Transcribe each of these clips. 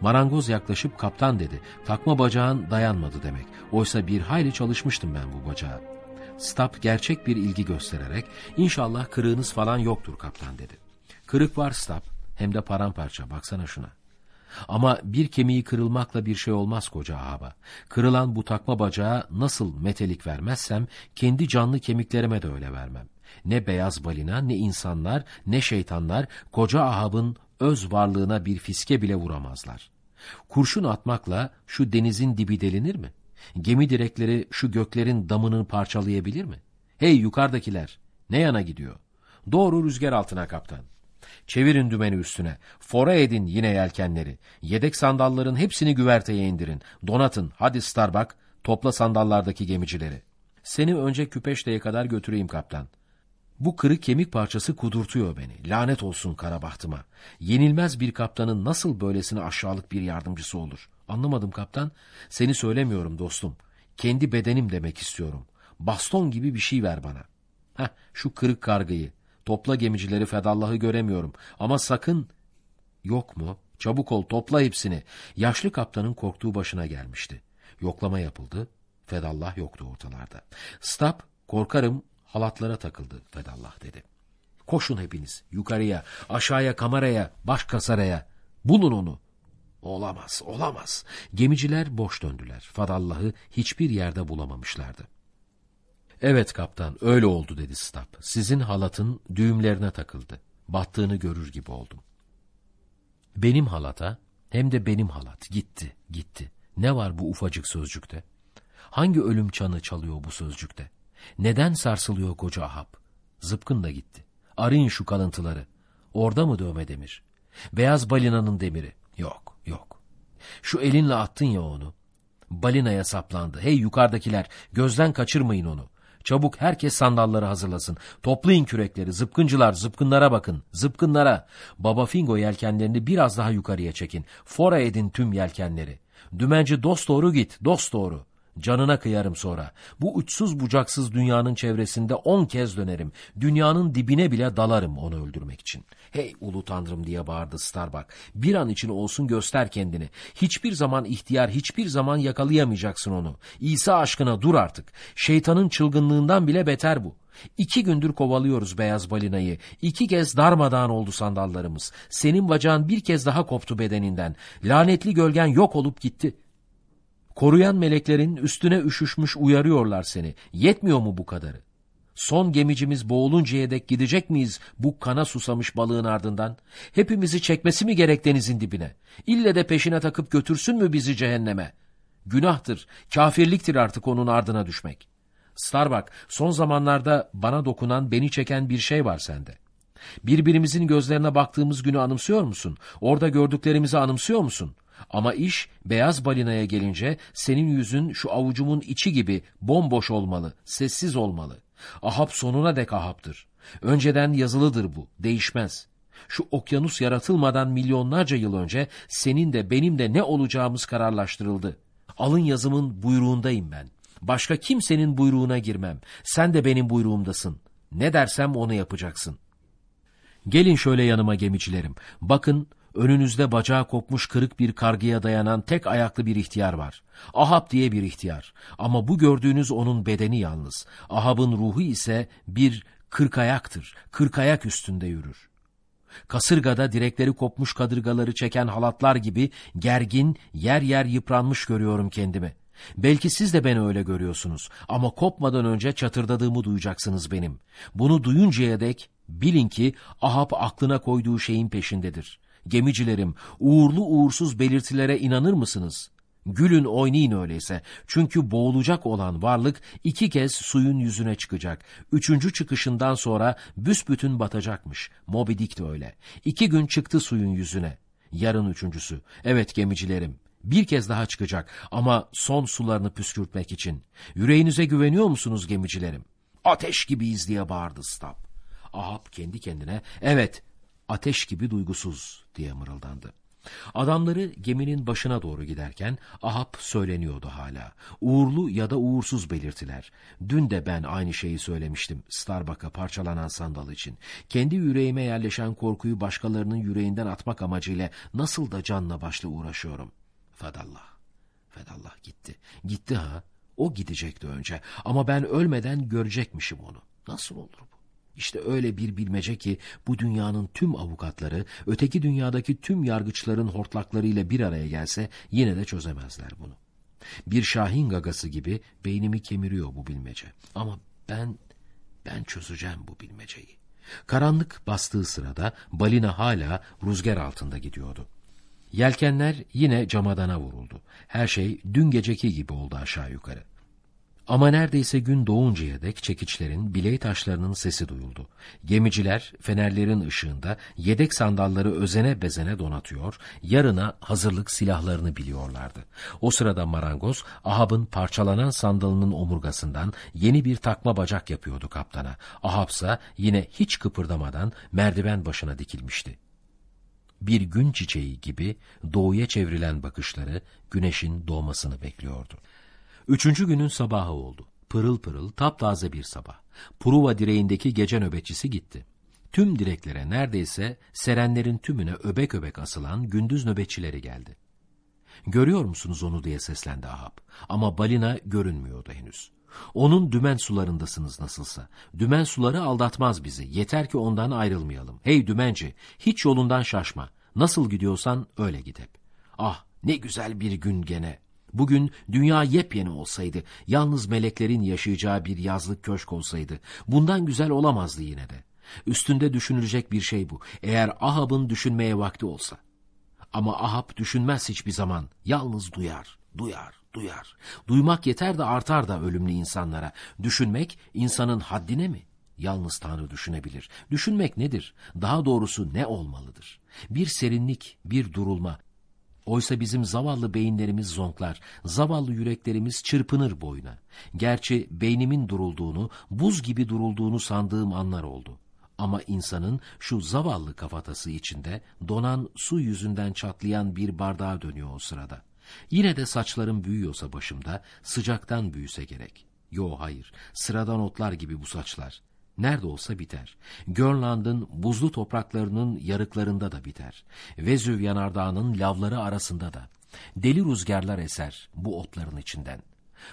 Marangoz yaklaşıp kaptan dedi. Takma bacağın dayanmadı demek. Oysa bir hayli çalışmıştım ben bu bacağa. Stab gerçek bir ilgi göstererek inşallah kırığınız falan yoktur kaptan dedi. Kırık var Stab hem de paramparça baksana şuna. Ama bir kemiği kırılmakla bir şey olmaz koca ahaba. Kırılan bu takma bacağa nasıl metelik vermezsem kendi canlı kemiklerime de öyle vermem. Ne beyaz balina ne insanlar ne şeytanlar koca ahabın öz varlığına bir fiske bile vuramazlar. Kurşun atmakla şu denizin dibi delinir mi? Gemi direkleri şu göklerin damını parçalayabilir mi? Hey yukarıdakiler, ne yana gidiyor? Doğru rüzgar altına kaptan. Çevirin dümeni üstüne. Fora edin yine yelkenleri. Yedek sandalların hepsini güverteye indirin. Donatın, hadi Starbuck, topla sandallardaki gemicileri. Seni önce Küpeşte'ye kadar götüreyim kaptan. Bu kırık kemik parçası kudurtuyor beni. Lanet olsun kara bahtıma. Yenilmez bir kaptanın nasıl böylesine aşağılık bir yardımcısı olur? Anlamadım kaptan. Seni söylemiyorum dostum. Kendi bedenim demek istiyorum. Baston gibi bir şey ver bana. Heh, şu kırık kargıyı. Topla gemicileri Fedallah'ı göremiyorum. Ama sakın... Yok mu? Çabuk ol topla hepsini. Yaşlı kaptanın korktuğu başına gelmişti. Yoklama yapıldı. Fedallah yoktu ortalarda. Stab korkarım halatlara takıldı Fedallah dedi. Koşun hepiniz yukarıya, aşağıya kameraya, baş kasaraya. Bulun onu. Olamaz, olamaz. Gemiciler boş döndüler. Fadallah'ı hiçbir yerde bulamamışlardı. Evet kaptan, öyle oldu dedi Stab. Sizin halatın düğümlerine takıldı. Battığını görür gibi oldum. Benim halata, hem de benim halat gitti, gitti. Ne var bu ufacık sözcükte? Hangi ölüm çanı çalıyor bu sözcükte? Neden sarsılıyor koca Ahab? Zıpkın da gitti. Arayın şu kalıntıları. Orada mı dövme demir? Beyaz balinanın demiri. Yok, yok. Şu elinle attın ya onu. Balinaya saplandı. Hey yukarıdakiler, gözden kaçırmayın onu. Çabuk herkes sandalları hazırlasın. Toplayın kürekleri, zıpkıncılar, zıpkınlara bakın, zıpkınlara. Baba Fingo yelkenlerini biraz daha yukarıya çekin. Fora edin tüm yelkenleri. Dümenci dost doğru git, dost doğru. Canına kıyarım sonra. Bu uçsuz bucaksız dünyanın çevresinde on kez dönerim. Dünyanın dibine bile dalarım onu öldürmek için. Hey ulu tanrım diye bağırdı Starbuck. Bir an için olsun göster kendini. Hiçbir zaman ihtiyar, hiçbir zaman yakalayamayacaksın onu. İsa aşkına dur artık. Şeytanın çılgınlığından bile beter bu. İki gündür kovalıyoruz beyaz balinayı. İki kez darmadağın oldu sandallarımız. Senin bacağın bir kez daha koptu bedeninden. Lanetli gölgen yok olup gitti. Koruyan meleklerin üstüne üşüşmüş uyarıyorlar seni. Yetmiyor mu bu kadarı? Son gemicimiz boğuluncaya dek gidecek miyiz bu kana susamış balığın ardından? Hepimizi çekmesi mi gerek denizin dibine? İlle de peşine takıp götürsün mü bizi cehenneme? Günahtır, kafirliktir artık onun ardına düşmek. Starbuck, son zamanlarda bana dokunan, beni çeken bir şey var sende. Birbirimizin gözlerine baktığımız günü anımsıyor musun? Orada gördüklerimizi anımsıyor musun? Ama iş beyaz balinaya gelince senin yüzün şu avucumun içi gibi bomboş olmalı, sessiz olmalı. Ahab sonuna dek Ahab'dır. Önceden yazılıdır bu, değişmez. Şu okyanus yaratılmadan milyonlarca yıl önce senin de benim de ne olacağımız kararlaştırıldı. Alın yazımın buyruğundayım ben. Başka kimsenin buyruğuna girmem. Sen de benim buyruğumdasın. Ne dersem onu yapacaksın. Gelin şöyle yanıma gemicilerim. Bakın Önünüzde bacağı kopmuş kırık bir kargıya dayanan tek ayaklı bir ihtiyar var. Ahab diye bir ihtiyar. Ama bu gördüğünüz onun bedeni yalnız. Ahab'ın ruhu ise bir kırk ayaktır. Kırk ayak üstünde yürür. Kasırgada direkleri kopmuş kadırgaları çeken halatlar gibi gergin, yer yer yıpranmış görüyorum kendimi. Belki siz de beni öyle görüyorsunuz ama kopmadan önce çatırdadığımı duyacaksınız benim. Bunu duyuncaya dek bilin ki Ahab aklına koyduğu şeyin peşindedir. Gemicilerim, uğurlu uğursuz belirtilere inanır mısınız? Gülün oynayın öyleyse. Çünkü boğulacak olan varlık iki kez suyun yüzüne çıkacak. Üçüncü çıkışından sonra büsbütün batacakmış. Moby Dick de öyle. İki gün çıktı suyun yüzüne. Yarın üçüncüsü. Evet gemicilerim. Bir kez daha çıkacak ama son sularını püskürtmek için. Yüreğinize güveniyor musunuz gemicilerim? Ateş gibiyiz diye bağırdı Stab. Ahab kendi kendine evet ateş gibi duygusuz diye mırıldandı. Adamları geminin başına doğru giderken Ahab söyleniyordu hala. Uğurlu ya da uğursuz belirtiler. Dün de ben aynı şeyi söylemiştim Starbuck'a parçalanan sandal için. Kendi yüreğime yerleşen korkuyu başkalarının yüreğinden atmak amacıyla nasıl da canla başla uğraşıyorum. Fedallah, Fedallah gitti. Gitti ha. O gidecekti önce ama ben ölmeden görecekmişim onu. Nasıl olur? İşte öyle bir bilmece ki bu dünyanın tüm avukatları, öteki dünyadaki tüm yargıçların hortlaklarıyla bir araya gelse yine de çözemezler bunu. Bir şahin gagası gibi beynimi kemiriyor bu bilmece. Ama ben, ben çözeceğim bu bilmeceyi. Karanlık bastığı sırada balina hala rüzgar altında gidiyordu. Yelkenler yine camadana vuruldu. Her şey dün geceki gibi oldu aşağı yukarı. Ama neredeyse gün doğuncaya dek çekiçlerin, biley taşlarının sesi duyuldu. Gemiciler fenerlerin ışığında yedek sandalları özene bezene donatıyor, yarına hazırlık silahlarını biliyorlardı. O sırada marangoz, Ahab'ın parçalanan sandalının omurgasından yeni bir takma bacak yapıyordu kaptana. Ahab'sa yine hiç kıpırdamadan merdiven başına dikilmişti. Bir gün çiçeği gibi doğuya çevrilen bakışları güneşin doğmasını bekliyordu. Üçüncü günün sabahı oldu. Pırıl pırıl, taptaze bir sabah. Pruva direğindeki gece nöbetçisi gitti. Tüm direklere neredeyse serenlerin tümüne öbek öbek asılan gündüz nöbetçileri geldi. Görüyor musunuz onu diye seslendi Ahab. Ama balina görünmüyordu henüz. Onun dümen sularındasınız nasılsa. Dümen suları aldatmaz bizi. Yeter ki ondan ayrılmayalım. Hey dümenci, hiç yolundan şaşma. Nasıl gidiyorsan öyle git hep. Ah ne güzel bir gün gene. Bugün dünya yepyeni olsaydı, yalnız meleklerin yaşayacağı bir yazlık köşk olsaydı, bundan güzel olamazdı yine de. Üstünde düşünülecek bir şey bu, eğer Ahab'ın düşünmeye vakti olsa. Ama Ahab düşünmez hiçbir zaman, yalnız duyar, duyar, duyar. Duymak yeter de artar da ölümlü insanlara. Düşünmek insanın haddine mi? Yalnız Tanrı düşünebilir. Düşünmek nedir? Daha doğrusu ne olmalıdır? Bir serinlik, bir durulma, Oysa bizim zavallı beyinlerimiz zonklar, zavallı yüreklerimiz çırpınır boyuna. Gerçi beynimin durulduğunu, buz gibi durulduğunu sandığım anlar oldu. Ama insanın şu zavallı kafatası içinde donan su yüzünden çatlayan bir bardağa dönüyor o sırada. Yine de saçlarım büyüyorsa başımda, sıcaktan büyüse gerek. Yo hayır, sıradan otlar gibi bu saçlar nerede olsa biter. Grönland'ın buzlu topraklarının yarıklarında da biter. Vezüv yanardağının lavları arasında da. Deli rüzgarlar eser bu otların içinden.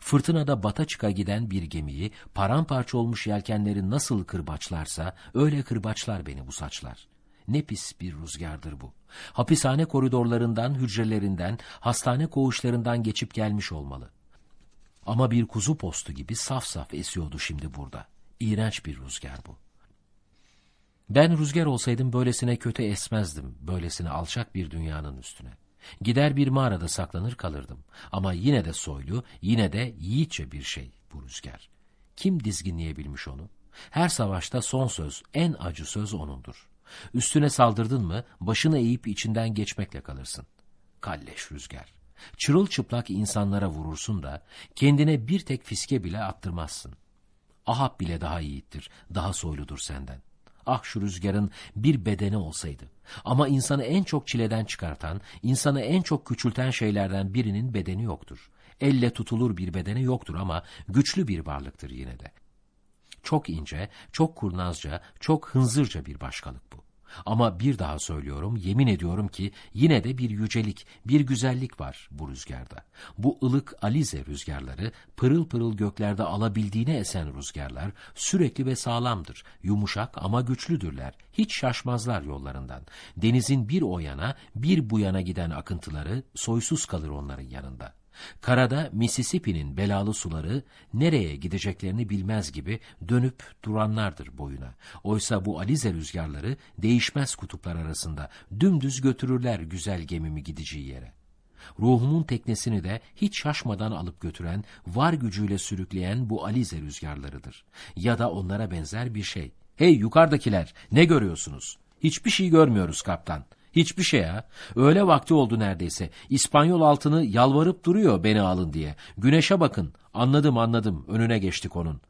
Fırtınada bata çıka giden bir gemiyi paramparça olmuş yelkenleri nasıl kırbaçlarsa öyle kırbaçlar beni bu saçlar. Ne pis bir rüzgardır bu. Hapishane koridorlarından, hücrelerinden, hastane koğuşlarından geçip gelmiş olmalı. Ama bir kuzu postu gibi saf saf esiyordu şimdi burada. İğrenç bir rüzgar bu. Ben rüzgar olsaydım böylesine kötü esmezdim, böylesine alçak bir dünyanın üstüne. Gider bir mağarada saklanır kalırdım. Ama yine de soylu, yine de yiğitçe bir şey bu rüzgar. Kim dizginleyebilmiş onu? Her savaşta son söz, en acı söz onundur. Üstüne saldırdın mı, başını eğip içinden geçmekle kalırsın. Kalleş rüzgar. Çırılçıplak insanlara vurursun da, kendine bir tek fiske bile attırmazsın. Ahab bile daha yiğittir, daha soyludur senden. Ah şu rüzgarın bir bedeni olsaydı. Ama insanı en çok çileden çıkartan, insanı en çok küçülten şeylerden birinin bedeni yoktur. Elle tutulur bir bedeni yoktur ama güçlü bir varlıktır yine de. Çok ince, çok kurnazca, çok hınzırca bir başkalık bu. Ama bir daha söylüyorum, yemin ediyorum ki yine de bir yücelik, bir güzellik var bu rüzgarda. Bu ılık alize rüzgarları, pırıl pırıl göklerde alabildiğine esen rüzgarlar, sürekli ve sağlamdır, yumuşak ama güçlüdürler, hiç şaşmazlar yollarından. Denizin bir o yana, bir bu yana giden akıntıları soysuz kalır onların yanında.'' Karada Mississippi'nin belalı suları nereye gideceklerini bilmez gibi dönüp duranlardır boyuna. Oysa bu alize rüzgarları değişmez kutuplar arasında dümdüz götürürler güzel gemimi gideceği yere. Ruhumun teknesini de hiç şaşmadan alıp götüren, var gücüyle sürükleyen bu alize rüzgarlarıdır. Ya da onlara benzer bir şey. Hey yukarıdakiler ne görüyorsunuz? Hiçbir şey görmüyoruz kaptan. Hiçbir şey ha. Öyle vakti oldu neredeyse. İspanyol altını yalvarıp duruyor beni alın diye. Güneşe bakın. Anladım anladım. Önüne geçtik onun.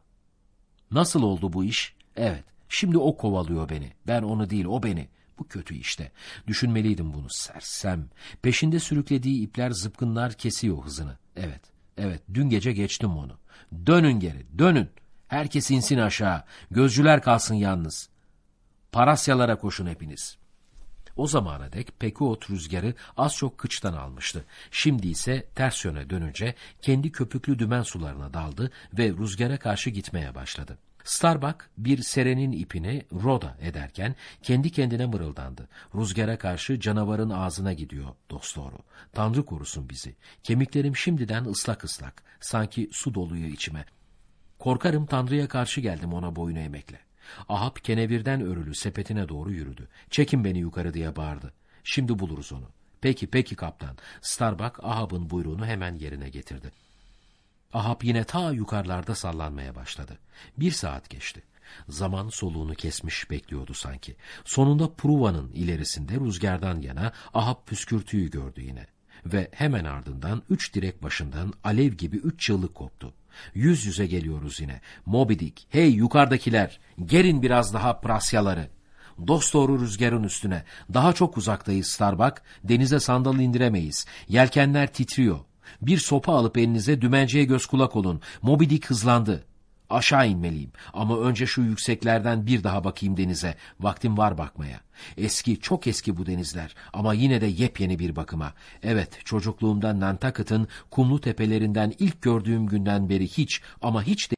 Nasıl oldu bu iş? Evet. Şimdi o kovalıyor beni. Ben onu değil o beni. Bu kötü işte. Düşünmeliydim bunu sersem. Peşinde sürüklediği ipler zıpkınlar kesiyor hızını. Evet, evet dün gece geçtim onu. Dönün geri, dönün. Herkes insin aşağı. Gözcüler kalsın yalnız. Parasyalara koşun hepiniz. O zamana dek Pekuot rüzgarı az çok kıçtan almıştı. Şimdi ise ters yöne dönünce kendi köpüklü dümen sularına daldı ve rüzgara karşı gitmeye başladı. Starbuck bir serenin ipini roda ederken kendi kendine mırıldandı. Rüzgara karşı canavarın ağzına gidiyor dostdoğru. Tanrı korusun bizi. Kemiklerim şimdiden ıslak ıslak. Sanki su doluyor içime. Korkarım Tanrı'ya karşı geldim ona boyun eğmekle. Ahab kenevirden örülü sepetine doğru yürüdü. Çekin beni yukarı diye bağırdı. Şimdi buluruz onu. Peki peki kaptan. Starbuck Ahab'ın buyruğunu hemen yerine getirdi. Ahab yine ta yukarılarda sallanmaya başladı. Bir saat geçti. Zaman soluğunu kesmiş bekliyordu sanki. Sonunda Pruva'nın ilerisinde rüzgardan yana Ahab püskürtüyü gördü yine. Ve hemen ardından üç direk başından alev gibi üç çığlık koptu. Yüz yüze geliyoruz yine. Moby Dick, hey yukarıdakiler, gerin biraz daha Prasyaları. Dosdoğru rüzgarın üstüne. Daha çok uzaktayız Starbuck. Denize sandal indiremeyiz. Yelkenler titriyor. Bir sopa alıp elinize dümenciye göz kulak olun. Moby Dick hızlandı. Aşağı inmeliyim ama önce şu yükseklerden bir daha bakayım denize. Vaktim var bakmaya. Eski, çok eski bu denizler ama yine de yepyeni bir bakıma. Evet, çocukluğumda Nantucket'ın kumlu tepelerinden ilk gördüğüm günden beri hiç ama hiç de